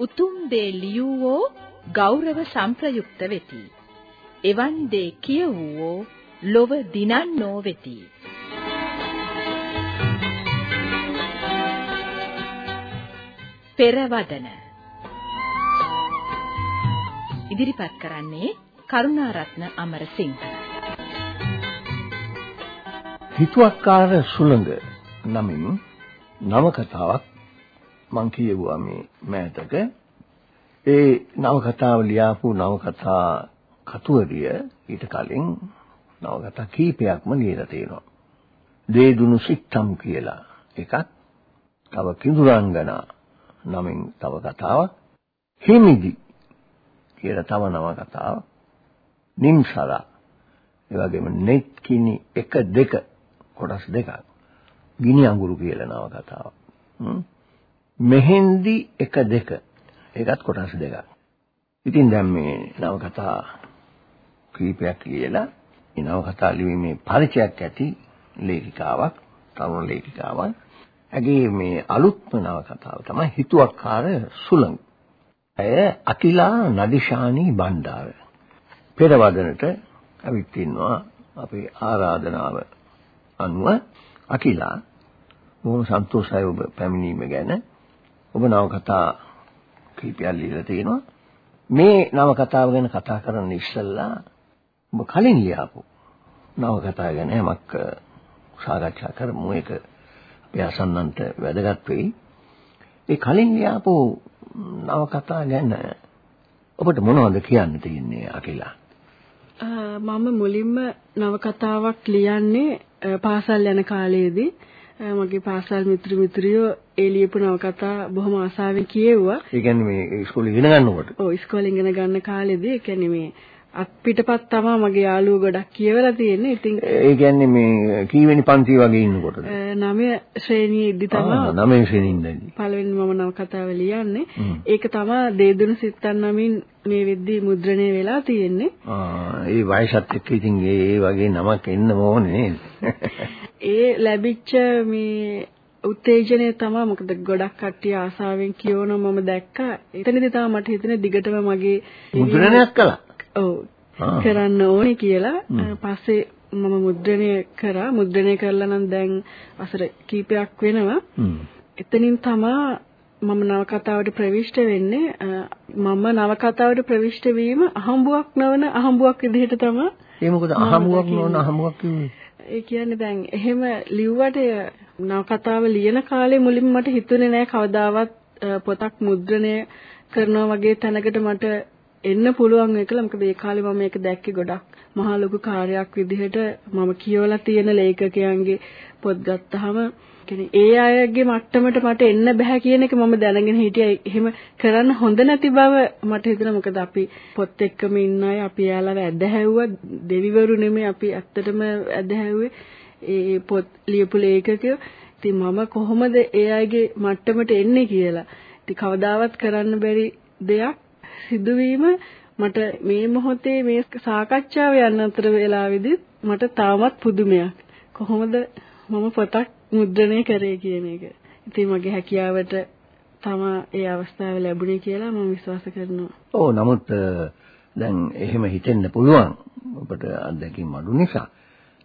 උතුම් දේ ලියවෝ ගෞරව සම්ප්‍රයුක්ත වෙති. එවන් දේ කියවෝ ලොව දිනන්නෝ වෙති. පෙරවදන ඉදිරිපත් කරන්නේ කරුණාරත්න අමරසිංහ හිතුවක්කාර සුළඟ නමින් නවකතාවක් මං කියවුවා මේ මෑතක ඒ නවකතාව ලියාපු නවකතා කතුවරිය ඊට කලින් නවකතා කීපයක්ම ලියලා තියෙනවා. දේදුණු සිත්තම් කියලා එකක්. තව කිඳුරංගනා නමින් තව කතාවක්. හිමිදි කියලා තව නවකතාවක්. නිම්සලා ඒ වගේම නෙත් කිනි 1 2 කොටස් දෙකක්. ගිනි අඟුරු කියලා නවකතාවක්. මෙහෙන්දි 1 2 ඒකත් කොටස් දෙකක්. ඉතින් දැන් මේ නවකතා කීපයක් ලියලා මේ නවකතා ලිවීමේ පරිචයක් ඇති ලේඛිකාවක්, තරුණ ලේඛිකාවක්. ඇගේ මේ අලුත්ම නවකතාව තමයි හිතුවක්කාර සුළඟ. ඇය අකිලා නදිශානි බණ්ඩාර. පෙරවදනට ඇවිත් ඉන්නවා අපේ ආරාධනාව අනුව අකිලා බොහොම සන්තෝෂයි ඔබ පැමිණීම ගැන. ඔබ නවකතා කීපයක් ලියලා තියෙනවා. මේ නවකතාව ගැන කතා කරන්න ඉස්සෙල්ලා ඔබ කලින් ලියාපු නවකතාව ගැන යමක් සාකච්ඡා කරමු. ඒක අපේ අසන්නන්ට වැදගත් වෙයි. ඒ කලින් ලියාපු නවකතා ගැන ඔබට මොනවද කියන්න තියෙන්නේ අකිලා? මම මුලින්ම නවකතාවක් ලියන්නේ පාසල් යන කාලයේදී මගේ පාසල් මිත්‍ර මිත්‍රියෝ ඒ ලියපු නවකතා බොහොම ආසාවෙන් කියෙව්වා. ඒ කියන්නේ මේ ඉස්කෝලේ ඉගෙන ගන්නකොට. ඔව් ඉස්කෝලේ ඉගෙන ගන්න කාලෙදී ඒ කියන්නේ මේ අත් පිටපත් තමයි මගේ යාළුවෝ ගොඩක් කියවලා තියෙන්නේ. ඉතින් ඒ කියන්නේ මේ කීවෙනි පන්ති වගේ ඉන්නකොටද? 9 ශ්‍රේණියේදී තමයි. 9 ශ්‍රේණියෙන්දී. පළවෙනි මම නවකතාව ලියන්නේ. ඒක තමයි දේදුන සිත්තන් නමින් මේ වෙද්දී මුද්‍රණය වෙලා තියෙන්නේ. ආ ඒ වයසත් එක්ක ඉතින් ඒ වගේ නමක් එන්න ඕනේ? ඒ ලැබිච්ච මේ උත්තේජනය තමයි මොකද ගොඩක් කට්ටිය ආසාවෙන් කියවන මම දැක්කා. එතනදී තමයි මට හිතෙන්නේ දිගටම මගේ මුද්‍රණයක් කළා. ඔව්. කරන්න ඕනේ කියලා. පස්සේ මම මුද්‍රණය කරා. මුද්‍රණය කරලා නම් දැන් වසර කීපයක් වෙනවා. එතනින් තමා මම නවකතාවට ප්‍රවිෂ්ඨ වෙන්නේ. මම නවකතාවට ප්‍රවිෂ්ඨ වීම අහඹුවක් නොවන අහඹුවක් විදිහට තමයි ඒ මොකද අහඹුවක් නොවන අහඹුවක් කිව්වේ? ඒ කියන්නේ දැන් එහෙම ලිව්වට නවකතාව ලියන කාලේ මුලින්ම මට හිතුනේ නෑ කවදාවත් පොතක් මුද්‍රණය කරනවා වගේ තැනකට මට එන්න පුළුවන් එකල මොකද ඒ කාලේ මම මේක දැක්කේ ගොඩක් මහා ලොකු කාර්යයක් විදිහට මම කියවලා තියෙන ලේඛකයන්ගේ පොත් ගත්තාම. කියන්නේ ඒ අයගේ මට්ටමට මට එන්න බෑ කියන එක මම දැනගෙන හිටියා. එහෙම කරන්න හොඳ නැති බව මට හිතුණා. මොකද අපි පොත් එක්කම ඉන්න අය අපි යාළුවා ඇදහැව්වා. දෙවිවරු නෙමෙයි අපි ඇත්තටම ඇදහැව්වේ. ඒ පොත් ලියපු ලේඛකයෝ ඉතින් මම කොහොමද ඒ අයගේ මට්ටමට එන්නේ කියලා ඉතින් කවදාවත් කරන්න බැරි දෙයක් සිදුවීම මට මේ මොහොතේ මේ සාකච්ඡාව යන අතර වෙලාවේදී මට තාමත් පුදුමයක්. කොහොමද මම පොතක් මුද්‍රණය කරේ කියන එක. ඉතින් මගේ හැකියාවට තමයි ඒ අවස්ථාව ලැබුණේ කියලා මම විශ්වාස කරනවා. ඔව් නමුත් දැන් එහෙම හිතෙන්න පුළුවන් ඔබට අත්දැකීම් අඩු නිසා.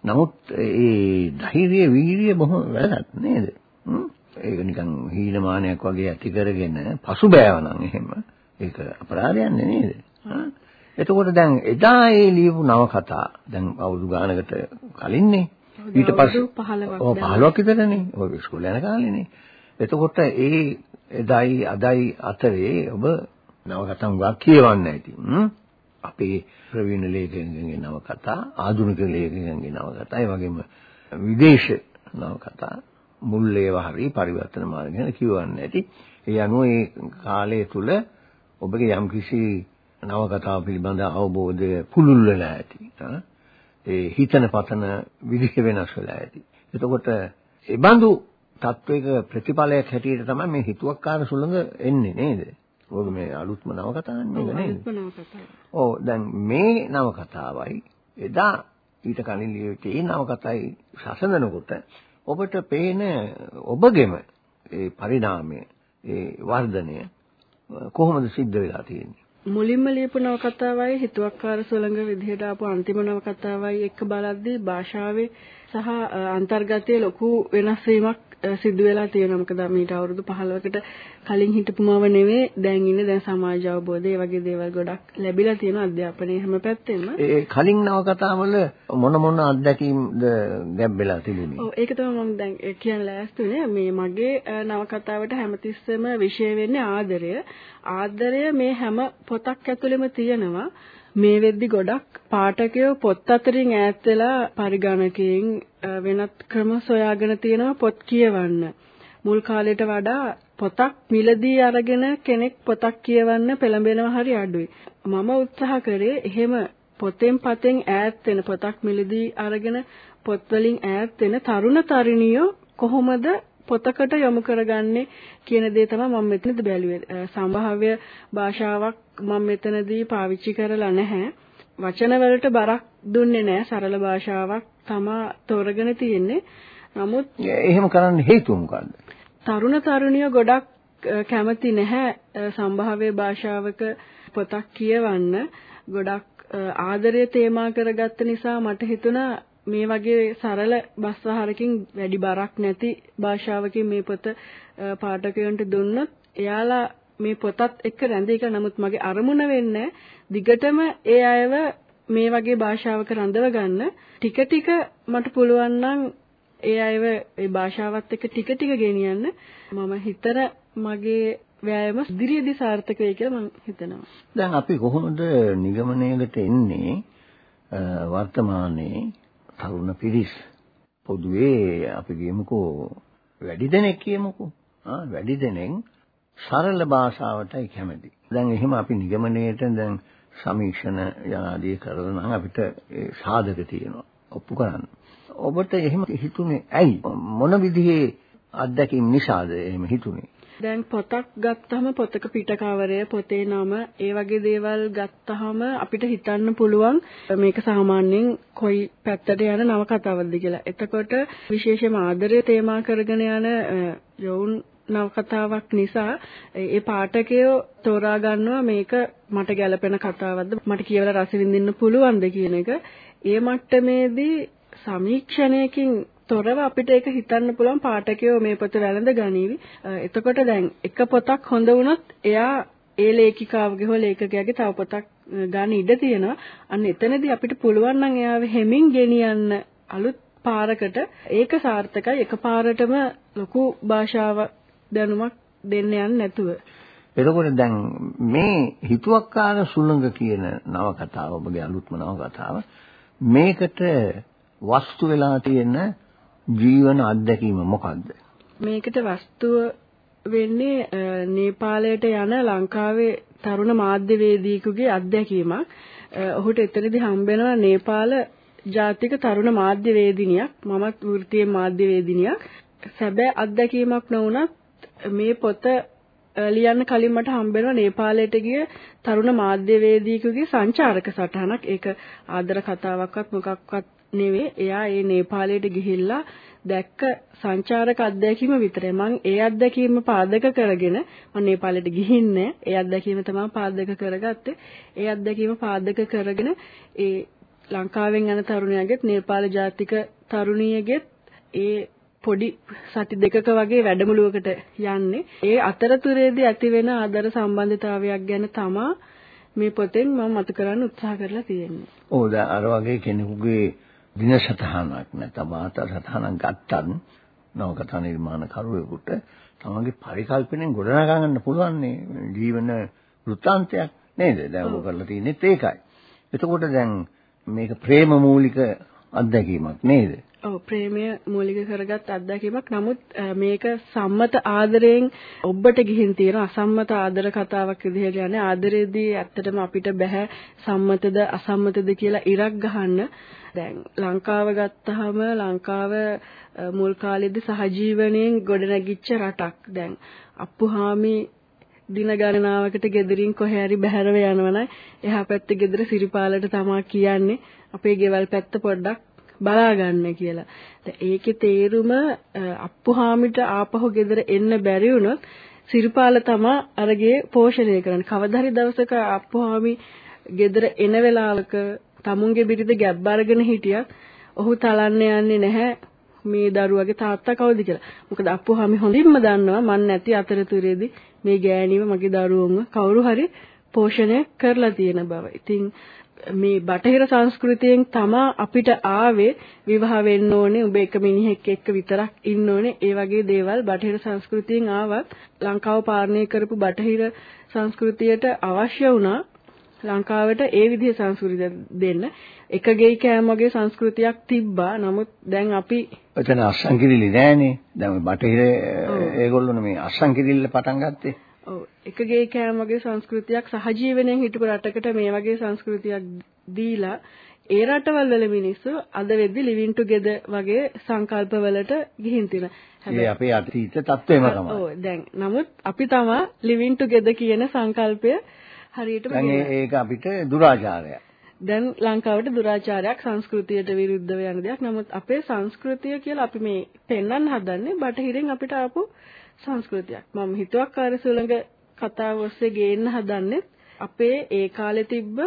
නමුත් ඒ ධෛර්ය වීර්ය බොහොම වැදගත් නේද? ඒක නිකන් හීනමානයක් වගේ ඇති කරගෙන පසුබෑවනම් එහෙම ඒක අපරාධයක් නේද? එතකොට දැන් එදා ඒ ලියපු නවකතා දැන් අවුරුදු ගානකට කලින්නේ ඊට පස්සේ 15ක් ඔව් 15ක් විතරනේ. ඔය ඉස්කෝලේ යන කාලේනේ. එතකොට ඒ එදයි අදයි අතරේ ඔබ නවකතා ගොඩක් කියවන්න ඇති. අපේ ප්‍රවීණ ලේඛකයන්ගේ නවකතා, ආධුනික ලේඛකයන්ගේ නවකතා, ඒ වගේම විදේශ නවකතා මුල් ඒවා හරි පරිවර්තන මාර්ග ගැන කියවන්න ඇති. ඒ අනුව ඒ කාලය තුල ඔබගේ යම්කිසි නවකතාව පිළිබඳ අවබෝධය පුළුල් වෙලා ඇති. ඒ හිතන පතන විදිහ වෙනස් වෙලා ඇති. එතකොට ඒ බඳු තත්වයක ප්‍රතිඵලයක් හැටියට තමයි මේ හිතුවක්කාර සුළඟ එන්නේ නේද? ඔබ මේ අලුත්ම නවකතාවක් නේද? ඔව් දැන් මේ නවකතාවයි එදා ඊට කලින් ලියවිච්ච ඒ නවකතාවයි සසඳනකොට ඔබට පේන ඔබගෙම ඒ පරිණාමය ඒ වර්ධනය කොහොමද සිද්ධ වෙලා තියෙන්නේ? මුලින්ම ලියපු නවකතාවයි හිතුවක්කාර සොළඟ විදිහට ආපු අන්තිම නවකතාවයි එක්ක බලද්දී භාෂාවේ සහ අන්තර්ගතයේ ලොකු වෙනස් වීමක් සිදු වෙලා තියෙනවා. මොකද මීට අවුරුදු 15කට කලින් හිටපු මව නෙවෙයි දැන් ඉන්නේ දැන් සමාජ අවබෝධය වගේ දේවල් ගොඩක් ලැබිලා තියෙනවා අධ්‍යාපනයේ හැම පැත්තෙම. ඒ කලින් නවකතාවල මොන මොන අත්දැකීම්ද ගැඹෙලා තිබුණේ? ඔව් ඒක තමයි මම දැන් කියන්න ලෑස්තුනේ මේ මගේ නවකතාවට හැමතිස්සෙම විෂය වෙන්නේ ආදරය. ආදරය මේ හැම පොතක් ඇතුළෙම තියෙනවා. මේ වෙද්දි ගොඩක් පාඨකයෝ පොත් අතරින් ඈත් වෙලා පරිගණකයෙන් වෙනත් ක්‍රම සොයාගෙන තියෙනවා පොත් කියවන්න. මුල් කාලයට වඩා පොතක් මිලදී අරගෙන කෙනෙක් පොතක් කියවන්න පෙළඹෙනවා හරි අඩුයි. මම උත්සාහ කරේ එහෙම පොතෙන් පතෙන් ඈත් වෙන පොතක් මිලදී අරගෙන පොත් වලින් ඈත් වෙන තරුණ තරුණියෝ කොහොමද පොතකට යොමු කරගන්නේ කියන දේ තමයි මම මෙතනද බැලුවේ. සම්භාව්‍ය භාෂාවක් මම මෙතනදී පාවිච්චි කරලා නැහැ. වචන වලට බරක් දුන්නේ නැහැ. සරල භාෂාවක් තමා තෝරගෙන තියෙන්නේ. නමුත් එහෙම කරන්න හේතුව මොකද්ද? තරුණ තරුණිය ගොඩක් කැමති නැහැ සම්භාව්‍ය භාෂාවක පොතක් කියවන්න. ගොඩක් ආදරය තේමා කරගත්ත නිසා මට හිතුණා මේ වගේ සරල බස්සහරකින් වැඩි බරක් නැති භාෂාවකින් මේ පොත පාඨකයන්ට දුන්නොත් එයාලා මේ පොතත් එක්ක රැඳී කියලා නමුත් මගේ අරමුණ වෙන්නේ දිගටම ඒ අයව මේ වගේ භාෂාවක රඳව ගන්න. ටික ටික මට පුළුවන් නම් ඒ අයව ඒ භාෂාවත් එක්ක ටික ටික ගෙනියන්න. මම හිතර මගේ වෑයම ඉදිරියේදී සාර්ථක වෙයි කියලා මම හිතනවා. දැන් අපි කොහොමද නිගමනයකට එන්නේ? වර්තමානයේ තරුණ පිරිස් පොදුවේ අපි කියමුකෝ වැඩි දෙනෙක් කියමුකෝ ආ වැඩි දෙනෙක් සරල භාෂාවටයි කැමති. දැන් එහෙම අපි නිගමනයේට දැන් සමීක්ෂණ යනාදී කරලා නම් අපිට සාධක තියෙනවා. ඔප්පු කරන්න. ඔබට එහෙම හිතුනේ ඇයි? මොන විදිහේ අත්දැකීම් නිසාද එහෙම හිතුනේ? දැන් පොතක් ගත්තහම පොතක පිටකවරය පොතේ නම ඒ වගේ දේවල් ගත්තහම අපිට හිතන්න පුළුවන් මේක සාමාන්‍යයෙන් කොයි පැත්තට යන නවකතාවක්ද කියලා. එතකොට විශේෂයෙන්ම ආදරය තේමා කරගෙන යන යෝන් නවකතාවක් නිසා ඒ පාඨකයෝ තෝරා ගන්නවා මේක මට ගැළපෙන කතාවක්ද මට කියවලා රස විඳින්න පුළුවන්ද කියන එක. ඒ මට්ටමේදී සමීක්ෂණයකින් තොරව අපිට ඒක හිතන්න පුළුවන් පාඨකයෝ මේ පොත වැළඳ ගනීවි. එතකොට දැන් එක පොතක් හොඳ වුණොත් එයා ඒ ලේඛිකාවගේ හෝ ලේඛකයාගේ තව පොතක් ගන්න ඉඩ තියෙනවා. අන්න එතනදී අපිට පුළුවන් නම් එයාව හැමින් ගෙනියන්න අලුත් පාරකට ඒක සාර්ථකයි එකපාරටම ලොකු භාෂාව දැනුමක් දෙන්න යන්නේ නැතුව. එතකොට දැන් මේ හිතුවක්කාර සුළඟ කියන නවකතාව ඔබගේ අලුත්ම නවකතාව මේකට වස්තු වෙලා තියෙන ජීවන අත්දැකීම මොකක්ද? මේකට වස්තුව වෙන්නේ නේපාලයට යන ලංකාවේ තරුණ මාධ්‍යවේදියෙකුගේ අත්දැකීමක්. ඔහුට එතනදී හම්බෙනවා නේපාල ජාතික තරුණ මාධ්‍යවේදිනියක්. මමත් වෘත්තීය මාධ්‍යවේදිනියක්. සැබෑ අත්දැකීමක් නොවුනත් මේ පොත ලියන්න කලින් මට හම්බෙනවා නේපාලයට ගිය තරුණ මාධ්‍යවේදියෙකුගේ සංචාරක සටහනක්. ඒක ආදර කතාවක්වත් මොකක්වත් නෙවෙයි එයා ඒ නේපාලයට ගිහිල්ලා දැක්ක සංචාරක අත්දැකීම විතරයි. මම ඒ අත්දැකීම පාදක කරගෙන මම නේපාලයට ගිහින්නේ. ඒ අත්දැකීම තමයි පාදක කරගත්තේ. ඒ අත්දැකීම පාදක කරගෙන ඒ ලංකාවෙන් යන තරුණයාගෙත් නේපාල ජාතික තරුණියගෙත් ඒ පොඩි සති දෙකක වගේ වැඩමුළුවකට යන්නේ. ඒ අතරතුරේදී ඇති වෙන ආදර සම්බන්ධතාවයක් ගැන තමා මේ පොතෙන් මම මතු කරන්න උත්සාහ කරලා තියෙන්නේ. ඔව් දැන් අර වගේ කෙනෙකුගේ දින සටහනක් නැත්නම් වාර්තා සටහනක් ගත්තත් නවකථා නිර්මාණ කරුවෙකුට තමන්ගේ පරිකල්පනෙන් ගොඩනගා ගන්න පුළුවන් නේ ජීවන වෘත්තාන්තයක් නේද? දැන් ඔබ කරලා තියෙන්නේ ඒකයි. එතකොට දැන් මේක ප්‍රේම මූලික අත්දැකීමක් නේද? ඔව් ප්‍රේමය මූලික කරගත් අත්දැකීමක්. නමුත් මේක සම්මත ආදරයෙන් ඔබට ගිහින් තියෙන අසම්මත ආදර කතාවක් විදිහට යන්නේ. ආදරයේදී ඇත්තටම අපිට බෑ සම්මතද අසම්මතද කියලා ඉරක් ගහන්න. දැන් ලංකාව ගත්තාම ලංකාව මුල් කාලෙදී සහජීවණයෙන් ගොඩනැගිච්ච රටක්. දැන් අප්පුහාමි දින ගණනාවකට ගෙදරින් කොහේ හරි බැහැරව යනවනම් එහා පැත්තේ ගෙදර සිරිපාලට තමා කියන්නේ අපේ ගෙවල් පැත්ත පොඩ්ඩක් බලා ගන්න කියලා. ඒකේ තේරුම අප්පුහාමිට ආපහු ගෙදර එන්න බැරි වුණොත් සිරිපාල තමා අරගේ පෝෂණය කරන්නේ. කවදා හරි දවසක අප්පුහාමි ගෙදර එන වෙලාවක තමුන්ගේ බිරිඳ ගැබ් අරගෙන හිටියත් ඔහු තලන්න යන්නේ නැහැ මේ දරුවගේ තාත්තා කවුද කියලා. මොකද අප්පුහාමි හොඳින්ම දන්නවා මන් නැති අතරතුරේදී මේ ගෑණිව මගේ දරුවන්ව කවුරු හරි පෝෂණය කරලා තියෙන බව. ඉතින් මේ බටහිර සංස්කෘතියෙන් තමා අපිට ආවේ විවාහ වෙන්න ඕනේ උඹ එක මිනිහෙක් එක්ක විතරක් ඉන්න ඕනේ ඒ වගේ දේවල් බටහිර සංස්කෘතියෙන් ආවත් ලංකාව පාලනය කරපු බටහිර සංස්කෘතියට අවශ්‍ය වුණා ලංකාවට ඒ විදිහේ සංස්කෘතිය දෙන්න එක ගෙයි කෑම වගේ සංස්කෘතියක් තිබ්බා. නමුත් දැන් අපි එතන අස්සන්කිරිලි නෑනේ. දැන් බටහිර ඒගොල්ලෝ මේ අස්සන්කිරිල්ල පටන් ගත්තේ. ඔව් එක ගෙයි කෑම වගේ සංස්කෘතියක් සහජීවනයෙන් හිටපු රටකට මේ වගේ සංස්කෘතියක් දීලා ඒ රටවල් වල මිනිස්සු අද වෙද්දි living together වගේ සංකල්පවලට ගිහින් තියෙනවා. හැබැයි අපේ අතීත තත්ත්වෙම තමයි. ඔව් දැන් නමුත් අපි තමා living together කියන සංකල්පය හරියටම ඒක අපිට දුරාචාරයක්. දැන් ලංකාවට දුරාචාරයක් සංස්කෘතියට විරුද්ධව යන දෙයක්. නමුත් අපේ සංස්කෘතිය කියලා අපි මේ පෙන්වන්න හදන්නේ බටහිරින් අපිට ආපු සංස්කෘතියක්. මම හිතුවක්කාර සුළඟ කතාව ඔස්සේ ගේන්න හදන්නේ අපේ ඒ කාලේ තිබ්බ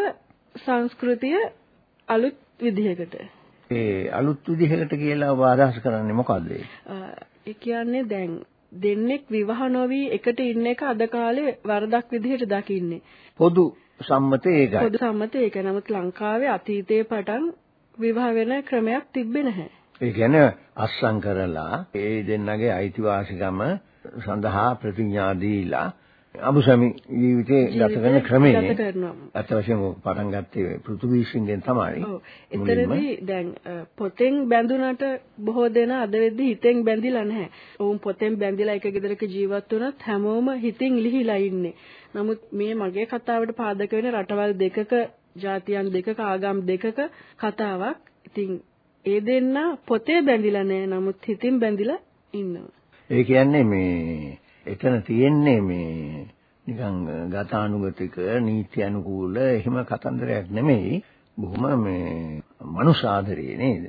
සංස්කෘතිය අලුත් විදිහකට. ඒ අලුත් විදිහකට කියලා ඔබ අදහස් කරන්නේ මොකද්ද? ඒ කියන්නේ දැන් දෙන්නෙක් විවාහ නොවි එකට ඉන්න එක අද කාලේ වරදක් විදිහට දකින්නේ. පොදු සම්මතය ඒකයි. පොදු සම්මතය ඒක. නමුත් ලංකාවේ අතීතයේ පටන් විවාහ වෙන ක්‍රමයක් තිබ්බේ නැහැ. ඒ කියන්නේ අස්සම් කරලා ඒ දෙන්නගේ අයිතිවාසිකම සඳහා ප්‍රතිඥා දීලා අමුසමි ජීවිතේ ගත කරන ක්‍රමය අත වශයෙන් පටන් ගත්තේ පෘථුවීසින්ගෙන් තමයි. ඔව්. එතරම්දී දැන් පොතෙන් බැඳුනට බොහෝ දෙනා අද වෙද්දී හිතෙන් බැඳිලා නැහැ. ඔවුන් පොතෙන් බැඳිලා එක ගෙදරක ජීවත් වුණත් හැමෝම හිතින් ලිහිලා ඉන්නේ. නමුත් මේ මගේ කතාවට පාදක වෙන රටවල් දෙකක ජාතියන් දෙකක ආගම් දෙකක කතාවක්. ඉතින් ඒ දෙන්න පොතේ බැඳිලා නැහැ. නමුත් හිතින් බැඳිලා ඉන්නවා. ඒ කියන්නේ මේ එතන තියෙන්නේ මේ නිකන් ගතානුගතික නීති අනුකූල එහෙම කතන්දරයක් නෙමෙයි. බොහොම මේ මනුෂ්‍යාදරේ නේද?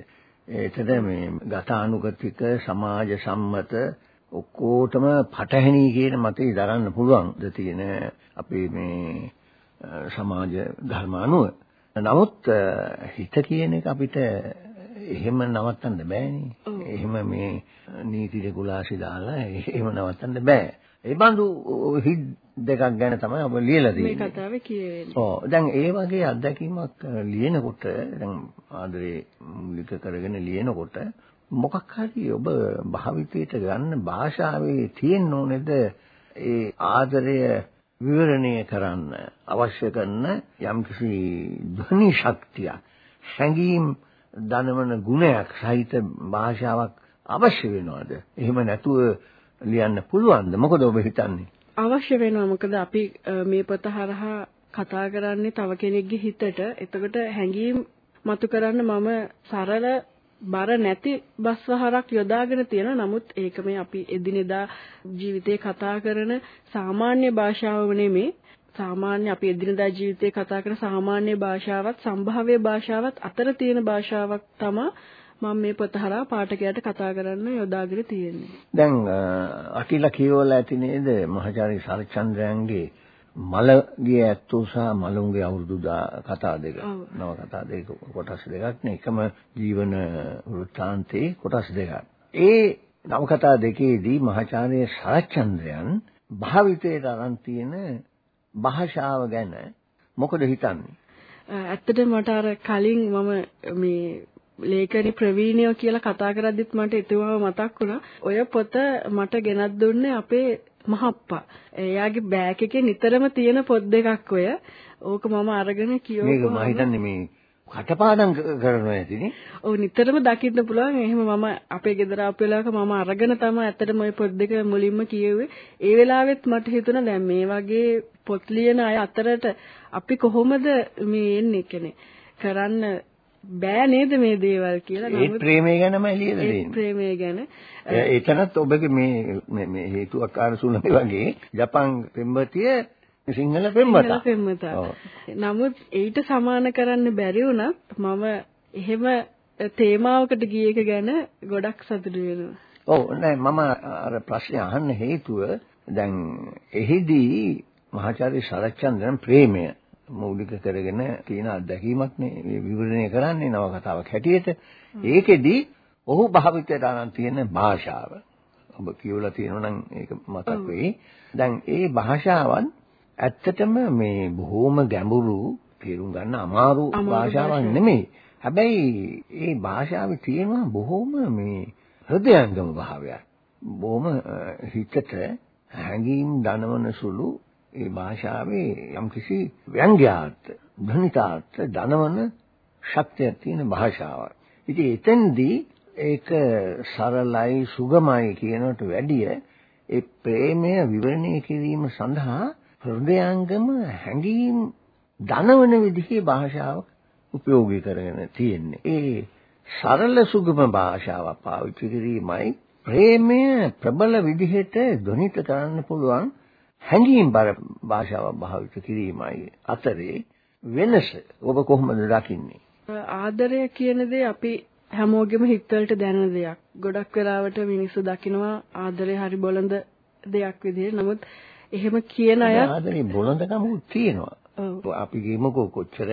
එතන මේ ගතානුගතික සමාජ සම්මත ඔක්කොටම පටහැනි කියන මතේ දරන්න පුළුවන් ද තියෙන අපේ මේ සමාජ ධර්ම අනුව නමුත් හිත කියන එක අපිට එහෙම නවත්තන්න බෑනේ. එහෙම මේ නීති රෙගුලාසි දාලා එහෙම නවත්තන්න බෑ. ඒ බඳු හිත් දෙකක් ගැන තමයි ඔබ ලියලා තියෙන්නේ. මේ කතාවේ කියවෙන්නේ. ඔව්. දැන් ඒ වගේ අත්දැකීමක් ලියනකොට දැන් ආදරේ මූලික කරගෙන ලියනකොට මොකක් හරි ඔබ භාවිතයට ගන්න භාෂාවේ තියෙන්න ඕනේද ඒ ආදරය විවරණය කරන්න අවශ්‍ය කරන යම්කිසි ධ්වනි ශක්තියක් හැඟීම් දනවන ගුණයක් සහිත භාෂාවක් අවශ්‍ය වෙනවද? එහෙම නැතුව ලියන්න පුළුවන්ද? මොකද ඔබ හිතන්නේ? අවශ්‍ය වෙනවා. මොකද අපි මේ පොත හරහා කතා කරන්නේ තව කෙනෙක්ගේ හිතට. එතකොට හැඟීම් මතු කරන්න මම සරල බර නැති බස්වහරක් යොදාගෙන තියෙනවා. නමුත් ඒක මේ අපි එදිනෙදා ජීවිතේ කතා කරන සාමාන්‍ය භාෂාව නෙමේ. සාමාන්‍ය අපි එදිනදා ජීවිතේ කතා කරන සාමාන්‍ය භාෂාවත් සම්භාව්‍ය භාෂාවත් අතර තියෙන භාෂාවක් තමයි මම මේ පොත හරහා පාඨකයාට කතා කරන්න යොදාගෙන තියෙන්නේ. දැන් අකිල කියවලා ඇති නේද මහාචාර්ය සරච්චන්ද්‍රයන්ගේ මලගේ ඇත්තෝ සහ මලුන්ගේ අවුරුදු කතා දෙක නව කතා දෙක කොටස් දෙකක් නේ එකම ජීවන වෘත්තාන්තේ කොටස් දෙකක්. ඒ නවකතා දෙකේදී මහාචාර්ය සරච්චන්ද්‍රයන් භාවිතයට අරන් තියෙන භාෂාව ගැන මොකද හිතන්නේ? ඇත්තටම මට අර කලින් මම මේ ලේඛනි ප්‍රවීණයෝ කියලා කතා කරද්දිත් මට එතුමාව මතක් වුණා. ඔය පොත මට ගෙනත් දුන්නේ අපේ මහප්පා. එයාගේ බෑග් එකේ නිතරම තියෙන පොත් දෙකක් ඔය. ඕක මම අරගෙන කියවුවා. මේක මම හිතන්නේ මේ කටපාඩම් කරනවා ඇතිනේ. ඔව් නිතරම දකින්න පුළුවන්. එහෙම මම අපේ ගෙදර ආපු වෙලාවක මම අරගෙන තමයි ඇත්තටම ওই පොත් දෙක මුලින්ම කියෙව්වේ. ඒ වෙලාවෙත් මට හිතුණා දැන් මේ වගේ පොත් ලියන අය අතරට අපි කොහොමද මේ එන්නේ කියන්නේ කරන්න බෑ නේද මේ දේවල් කියලා ඒ ප්‍රේමය ගැනම ලියලා දෙන්නේ. ඒ ප්‍රේමය ගැන. එතනත් ඔබගේ මේ මේ හේතුවක්කාර සුළඟ වගේ ජපන් පෙම්වතිය සිංහල පෙම්වතා. පෙම්වතා. නමුත් ඊට සමාන කරන්න බැරි වුණත් මම එහෙම තේමාවකට ගිය එක ගැන ගොඩක් සතුටු වෙනවා. ඔව් නෑ මම අර ප්‍රශ්නේ අහන්න හේතුව දැන් එහිදී මහාචාර්ය සරච්චන්ද්‍රන් ප්‍රේමය මූලික කරගෙන තියෙන අත්දැකීමක් නේ විවරණය කරන්නේ නවකතාවක් හැටියට. ඒකෙදි ඔහු භාවිතයට අරන් තියෙන භාෂාව. ඔබ කියවලා තියෙනවා නම් ඒක මතක් වෙයි. දැන් ඒ භාෂාවන් ඇත්තටම මේ බොහොම ගැඹුරු තේරුම් ගන්න අමාරු භාෂාවක් නෙමෙයි. හැබැයි ඒ භාෂාවේ තියෙනවා බොහොම මේ හෘදයංගම භාවයක්. බොහොම හිතට හැඟීම් දනවන සුළු ඒ භාෂාවේ යම්කිසි ව්‍යංග්‍යාර්ථ, ධනිතාර්ථ දනවන ශක්තියක් තියෙන භාෂාවක්. ඉතින් එතෙන්දී ඒක සරලයි සුගමයි කියනකට වැඩිය ඒ ප්‍රේමය විවරණය කිරීම සඳහා හෘදයාංගම හැඟීම් දනවන විදිහේ භාෂාවක් උපයෝගී කරගෙන තියෙන්නේ. ඒ සරල සුගම භාෂාවක් පාවිච්චි කිරීමයි ප්‍රේමය ප්‍රබල විදිහට ධ්වනිත කරන්න පුළුවන් හැඟීම් බර භාෂාවක් භාවිත කිරීමයි අතරේ වෙනස ඔබ කොහොමද දකින්නේ? ආදරය කියන දේ අපි හැමෝගෙම හිතවලට දැනෙන දෙයක්. ගොඩක් වෙලාවට මිනිස්සු දකිනවා ආදරය හරි බොළඳ දෙයක් විදිහට. නමුත් එහෙම කියන අය ආදරේ බොළඳකමක් තියෙනවා. අපි ගිමුකෝ කොච්චර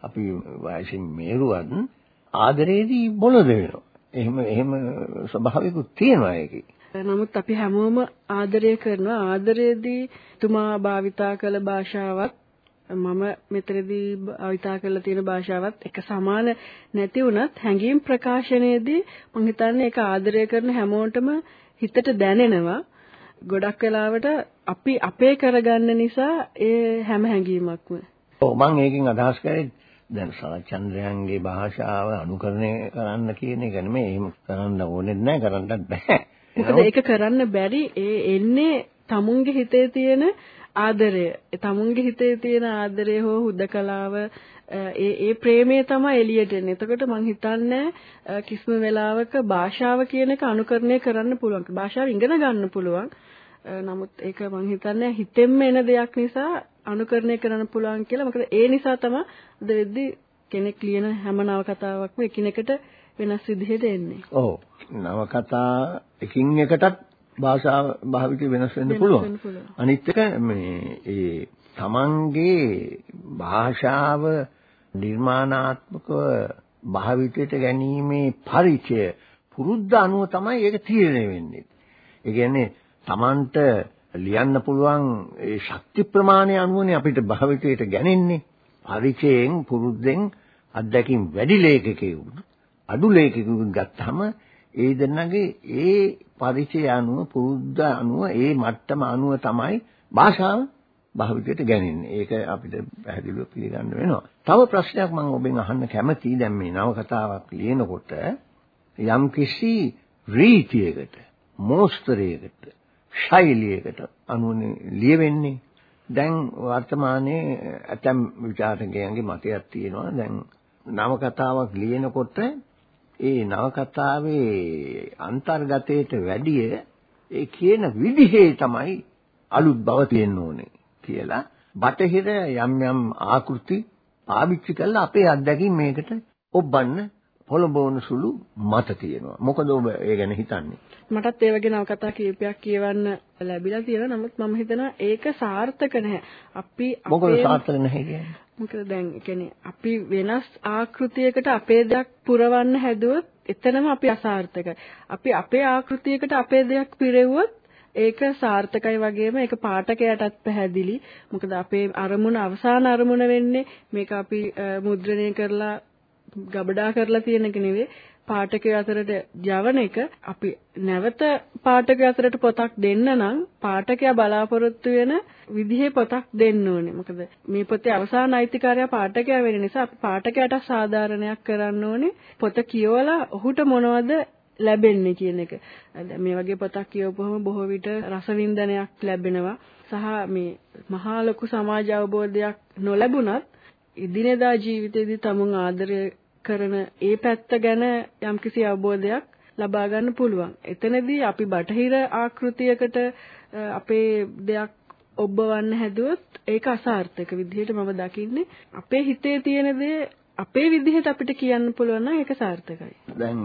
අපි වයසින් මේරුවත් ආදරේදී බොළඳ වෙනවා. එහෙම එහෙම ස්වභාවිකුත් තියෙනවා ඒකේ. නමුත් අපි හැමෝම ආදරය කරනවා ආදරයේදී තුමා භාවිතා කළ භාෂාවත් මම මෙතනදී භාවිතා කරලා තියෙන භාෂාවත් එක සමාන නැති වුණත් හැඟීම් ප්‍රකාශනයේදී මම හිතන්නේ ඒක ආදරය කරන හැමෝටම හිතට දැනෙනවා ගොඩක් වෙලාවට අපි අපේ කරගන්න නිසා ඒ හැම හැඟීමක්ම. ඔව් මම ඒකෙන් අදහස් කරේ දැන් සරච්චන්ද්‍රයන්ගේ භාෂාව අනුකරණය කරන්න කියන එක නෙමෙයි. එහෙම කරන්න ඕනෙත් නැහැ කරන්නත් බෑ. මොකද ඒක කරන්න බැරි ඒ එන්නේ tamunge හිතේ තියෙන ආදරය. tamunge හිතේ තියෙන ආදරය හෝ හුදකලාව ඒ ඒ ප්‍රේමය තමයි එළියට එන්නේ. එතකොට මං හිතන්නේ කිසිම වෙලාවක භාෂාව කියන එක අනුකරණය කරන්න පුළුවන්. භාෂාව ඉගෙන ගන්න පුළුවන්. නමුත් ඒක මං හිතන්නේ හිතෙන්ම එන දෙයක් නිසා අනුකරණය කරන්න පුළුවන් කියලා. මොකද ඒ නිසා තමයි අද වෙද්දි කෙනෙක් ලියන හැම නවකතාවක්ම එකිනෙකට වෙනස් විදිහට එන්නේ. ඔව්. නවකතා එකින් එකටත් භාෂාව භාවිත වෙනස් වෙන්න පුළුවන්. අනිත් එක මේ ඒ තමන්ගේ භාෂාව නිර්මාණාත්මකව භාවිතයට ගැනීමේ පරිචය පුරුද්ද අනුව තමයි ඒක තීරණය වෙන්නේ. ඒ කියන්නේ තමන්ට ලියන්න පුළුවන් ඒ ශක්ති ප්‍රමාණය අනුවනේ අපිට භාවිතයට ගැනෙන්නේ. පරිචයෙන් පුරුද්දෙන් අත්දැකීම් වැඩි ලේඛකයෙකු අඩු ලේඛකයෙකු ගත්තාම ඒ දෙන්නගේ ඒ පරිචය අනුව පුරුද්ද අනුව ඒ මට්ටම අනුව තමයි භාෂාව භාවිතයට ගැනෙන්නේ. ඒක අපිට පැහැදිලිව පිළිගන්න වෙනවා. තව ප්‍රශ්නයක් මම ඔබෙන් අහන්න කැමතියි. දැන් මේ නව කතාවක් ලියනකොට යම් කිසි රීතියකට, මෝස්තරයකට, ශෛලියකට අනුවනේ ලියවෙන්නේ. දැන් වර්තමානයේ ඇතම් විචාරකයන්ගේ මතයක් තියෙනවා. දැන් නව කතාවක් ලියනකොට ඒ නවකතාවේ අන්තර්ගතයට වැඩිය ඒ කියන විදිහේ තමයි අලුත් බව තියෙන්න ඕනේ කියලා බටහිර යම් යම් ආකෘති පාවිච්චි කරලා අපේ අත්දැකීම් මේකට ඔබන්න පොළඹවන සුළු මත තියෙනවා. මොකද ඔබ ඒ ගැන හිතන්නේ? මටත් ඒ වගේ නවකතා කීපයක් කියවන්න ලැබිලා තියෙනවා. නමුත් මම හිතනවා ඒක සාර්ථක නැහැ. අපි මොකද සාර්ථක නැහැ කියන්නේ? මොකද දැන් කියන්නේ අපි වෙනස් ආකෘතියකට අපේ දෙයක් පුරවන්න හැදුවොත් එතනම අපි අසාර්ථකයි. අපි අපේ ආකෘතියකට අපේ දෙයක් පිරෙව්වොත් ඒක සාර්ථකයි වගේම ඒක පාඨකයාටත් පැහැදිලි. මොකද අපේ අරමුණ අවසාන අරමුණ වෙන්නේ මේක අපි මුද්‍රණය කරලා ගබඩා කරලා තියෙන එක නෙවෙයි. පාඨකය අතරට යවන එක අපි නැවත පාඨකය අතරට පොතක් දෙන්න නම් පාඨකයා බලාපොරොත්තු වෙන විදිහේ පොතක් දෙන්න ඕනේ. මොකද මේ පොතේ අවසාන අයිතිකාරයා පාඨකයා වෙන නිසා අපි පාඨකයාට සාධාරණයක් කරන්න ඕනේ. පොත කියවලා ඔහුට මොනවද ලැබෙන්නේ කියන එක. දැන් මේ වගේ පොතක් කියවපුවම බොහෝ විට රසවින්දනයක් ලැබෙනවා. සහ මේ මහා ලොකු සමාජ අවබෝධයක් නොලැබුණත් ඉදිනදා ජීවිතේදී තමුන් ආදරය කරන ඒ පැත්ත ගැන යම්කිසි අවබෝධයක් ලබා ගන්න පුළුවන්. එතනදී අපි බටහිර ආකෘතියකට අපේ දෙයක් ඔබවන්න හැදුවොත් ඒක අසාර්ථක විදිහට මම දකින්නේ. අපේ හිතේ තියෙන දේ අපේ විදිහට අපිට කියන්න පුළුවන් නම් ඒක සාර්ථකයි. දැන්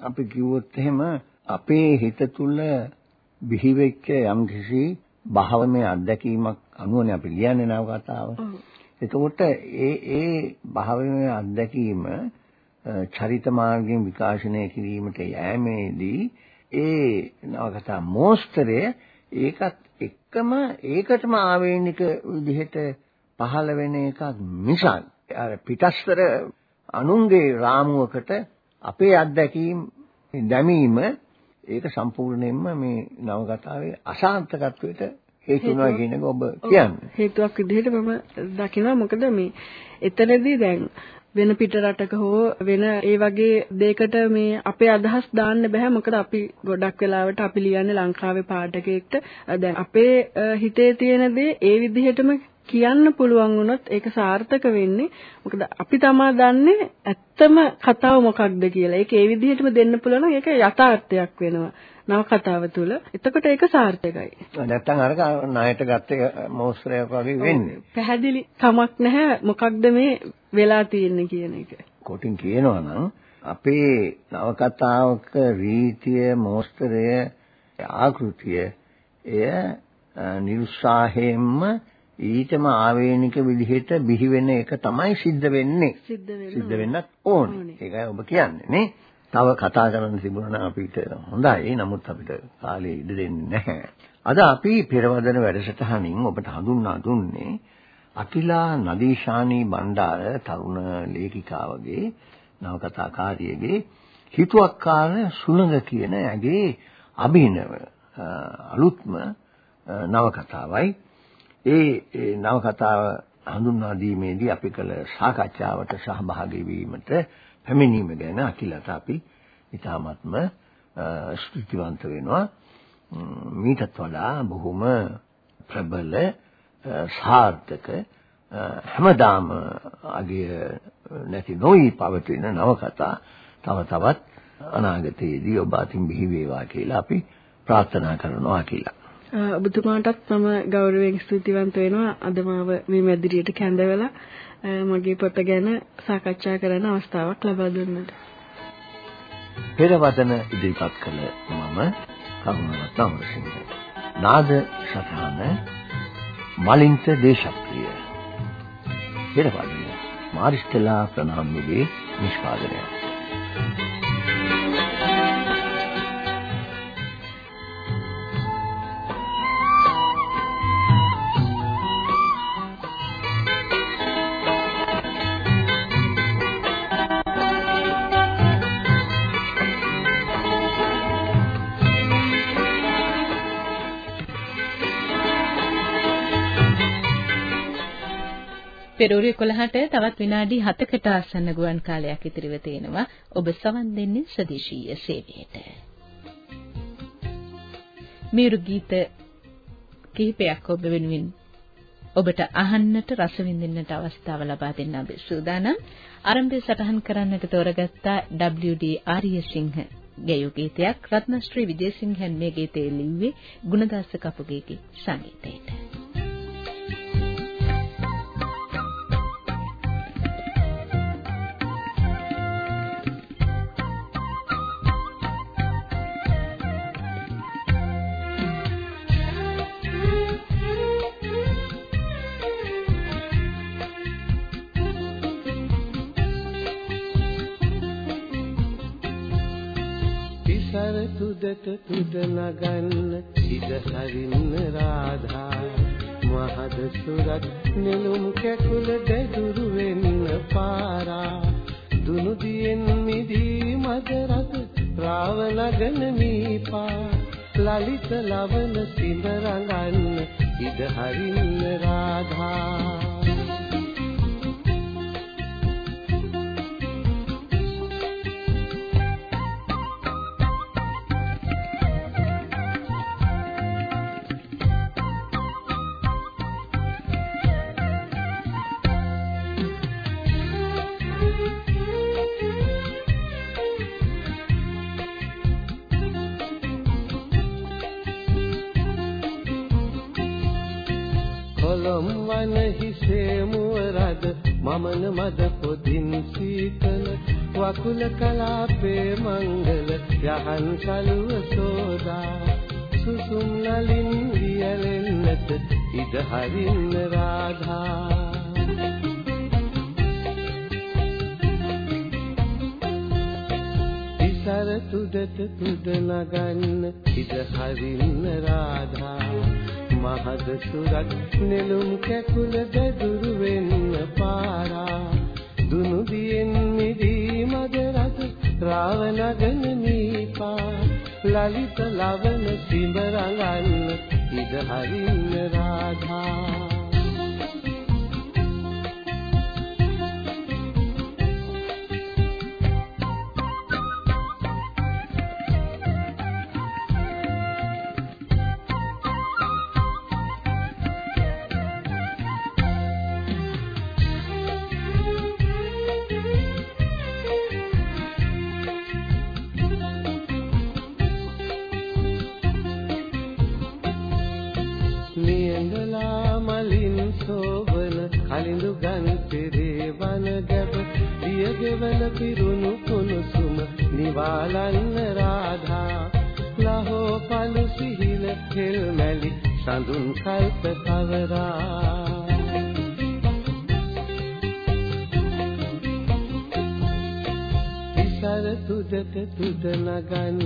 අපි කිව්වොත් එහෙම අපේ හිත තුල බිහි වෙච්ච යම්කිසි භාවමය අත්දැකීමක් අනුවනේ අපි ලියන්නේ නවකතාව. එතකොට ඒ ඒ භාවමය අත්දැකීම චරිත මාර්ගයෙන් විකාශනය කිරීමට යෑමේදී ඒ නවකතා මෝස්තරය ඒකත් එක්කම ඒකටම ආවේනික විදිහට පහළ වෙන එකක් මිසක් අර පිටස්තර අනුන්ගේ රාමුවකට අපේ අත්දැකීම් දැමීම ඒක සම්පූර්ණයෙන්ම මේ නවකතාවේ අසාර්ථකත්වයට හේතු වෙනවා කියන එක ඔබ කියන්නේ. හේතුවක් විදිහට මම දකිනවා. මොකද මේ එතනදී දැන් වෙන පිට රටක හෝ වෙන ඒ වගේ දෙයකට මේ අපේ අදහස් දාන්න බෑ. මොකද අපි ගොඩක් වෙලාවට අපි ලියන්නේ ලංකාවේ පාඨකයෙක්ට. දැන් අපේ හිතේ තියෙන දේ ඒ විදිහටම කියන්න පුළුවන් වුණොත් ඒක සාර්ථක වෙන්නේ මොකද අපි තමා දන්නේ ඇත්තම කතාව මොකක්ද කියලා. ඒක ඒ විදිහටම දෙන්න පුළුවන් නම් ඒක යථාර්ථයක් වෙනවා. නව කතාව තුළ. එතකොට ඒක සාර්ථකයි. නැත්තම් අර ණයට ගත්ත මොස්තරයක් වගේ වෙන්නේ. පැහැදිලි කමක් නැහැ මොකක්ද මේ වෙලා තියෙන්නේ කියන එක. කොටින් කියනවා නම් අපේ නවකතාවක රීතිය මොස්තරය ආකෘතිය එය නිරුත්සාහයෙන්ම ඊටම ආවේනික විදිහට බිහි වෙන එක තමයි සිද්ධ වෙන්නේ. සිද්ධ වෙන්නත් ඕනේ. ඒකයි ඔබ කියන්නේ නේ. තව කතා කරන්න තිබුණා අපිට හොඳයි. නමුත් අපිට කාලය ඉඩ දෙන්නේ නැහැ. අද අපි පෙරවදන වැඩසටහනින් ඔබට හඳුන්වා දුන්නේ අකිලා නදීශානී බණ්ඩාර තරුණ ලේඛිකාවගේ නවකතාකාරියගේ හිතුවක්කාර සුළඟ කියන ඇගේ අභිනව අලුත්ම නවකතාවයි ඒ නවකතාව හඳුන්වා දීමේදී අපි කළ සාකච්ඡාවට සහභාගී වීමට පැමිණීම ගැන අකිලට අපි ඉතාමත්ම ස්තුතිවන්ත වෙනවා මීටත් වඩා බොහොම ප්‍රබල සාර්ථක හැමදාම අගය නැති නොයි පවතින නවකතා තව තවත් අනාගතයේදී ඔබ අතින් බිහි වේවා කියලා අපි ප්‍රාර්ථනා කරනවා කියලා. ඔබතුමාටත් මම ගෞරවයෙන් ස්තුතිවන්ත වෙනවා අද මාව මේ මැදිරියට කැඳවලා මගේ පොත ගැන සාකච්ඡා කරන්න අවස්ථාවක් ලබා දුන්නට. පෙරවදන ඉදිරිපත් කළ මම කරුණාරත්න අමරසිංහ. නාද සටහන මලින්ත දේශප්‍රිය. පෙරවදන මාරිස්ටලා ප්‍රනාන්දුගේ නිෂ්පාදනය. පෙරෝරු 11ට තවත් විනාඩි 7කට ආසන්න ගුවන් කාලයක් ඉතිරිව තියෙනවා. ඔබ සවන් දෙන්නේ සදේශීය සේවයට. මියුරු ගීත කිහිපයක් ඔබ වෙනුවෙන් ඔබට අහන්නට රස විඳින්නට අවස්ථාව ලබා දෙන්න අපි සූදානම්. ආරම්භය සටහන් කරන්නට තෝරගත්ත WD ආරියසිංහ ගැයූ ගීතයක් රත්නශ්‍රී විජේසිංහන් මේ ගීතය ලිව්වේ ගුණදාස කපුගේගේ සංගීතයට. රාව නගන නීපා ලලිත ලවන සිඳ රඟන්න ඉඩ හරින්න රාධා. මමන මද පොදින් සීතල වකුල කලාපේ මංගල යහන් කලුව සෝදා. සුසුම් නලින් වියලෙන් ගන්නට ඉඩ හරින්න රාධා. ඉසර තුඩට තුඩ නගන්න ඉඩ හරින්න රාධා. මහද සුරත් නෙළුම් කැකුල දැදුරු වෙන්න පාරා දුනු දියෙන් මිදී මද රස ගෙවන පිරුණු කුණුසුම නිවාලන්න රාධා. ලහෝ පලු සිහිල කෙල් මැලි සඳුන් කල්ප කවරා. ඉසර තුදට තුද නගන්න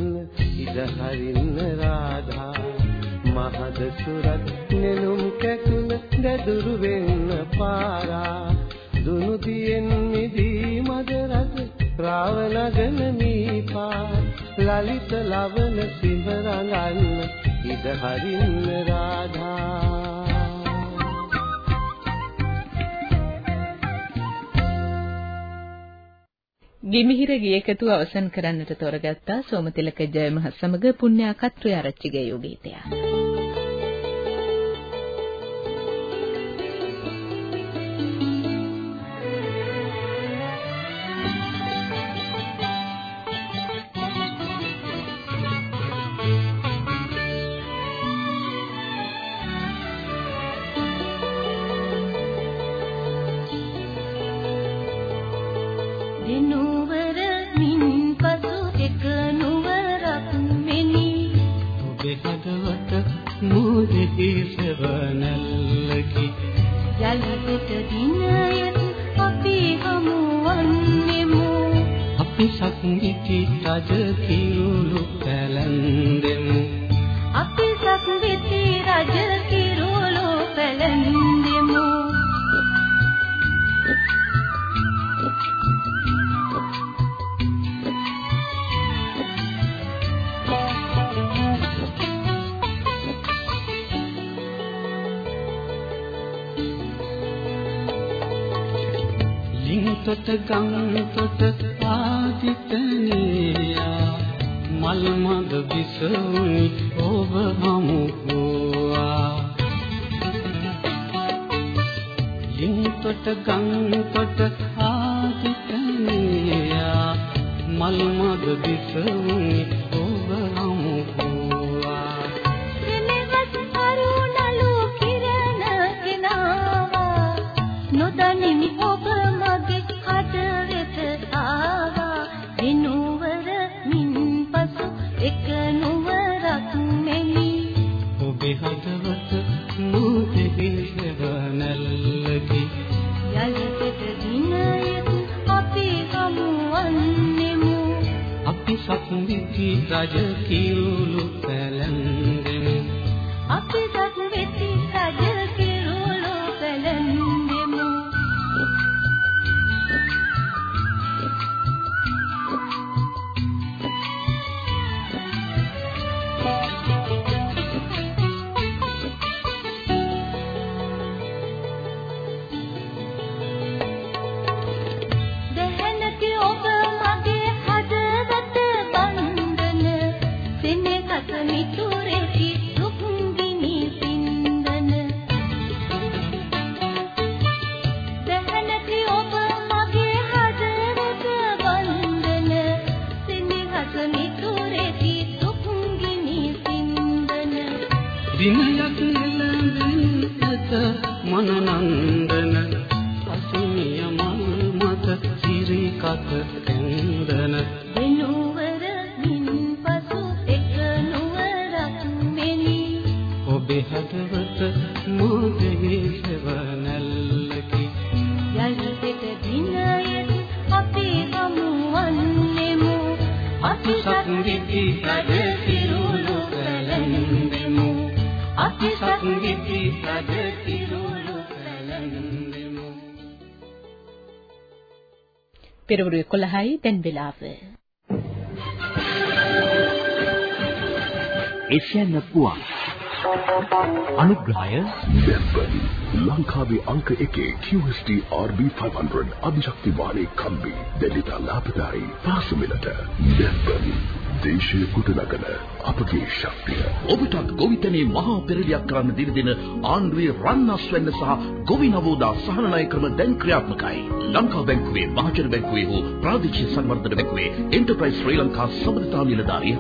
ඉද හරින්න රාධා. මහද සුරත් නෙළුම් කැකුල දැදුරු වෙන්න පාරා. රාවනගන නීපා ලලිත ලවන සිඹ රඟන්න ඉඩ හරින්න රාධා. ගිමිහිර ගියකතු අවසන් කරන්නට තෝරගත්තා සෝමතිලක ජයමහ සමග පුණ්‍යා කත්‍රය ආරච්චිගේ යෝගීතයා තොට ගම් තොට ආදිතනියා මල් මද විසුනි ඔබ හමු වූවා ලින් තොට ගම් තොට ආදිතනියා මල් මද විසුනි සක්විති රජ කිරුළු පැලැන්දෙමු අපි සක්විති රජ කිරුළු ඔබ ඔබේ හදවත මෝදෙහි සෙවණැල්ලකි යල්පෙට දිනයට අපි හමුවන්නෙමු. අපි සත්විති රජ සිරුරු කලන්දෙමු අපි සත්විති රජ සිරුරු කලන්දෙමු පෙරවරු 11යි දැන් වෙලාව. ඒෂියන් පුවන් අනුග්‍රහය දෙප්පන් ලංකාවේ අංක එකේ QST RB500 අධිශක්ති වාහනේ කම්බි දෙලිතා ලාභදායි පාසුමිලට දෙප්පන් දේශීය කුටනගන අපගේ ශක්තිය ඔබටත් ගොවිතැනේ මහා පෙරලියක් කරන්න දින දින ආණ්ඩුවේ රන්නස් වෙන්න සහ ගොවි නවෝදා සහනනාය ක්‍රම දැන් ක්‍රියාත්මකයි. ලංකා බැංකුවේ මහජන බැංකුවේ හෝ ප්‍රාදේශීය සංවර්ධන බැංකුවේ එන්ටර්ප්‍රයිස් ශ්‍රී ලංකා සබඳතා නිලධාරී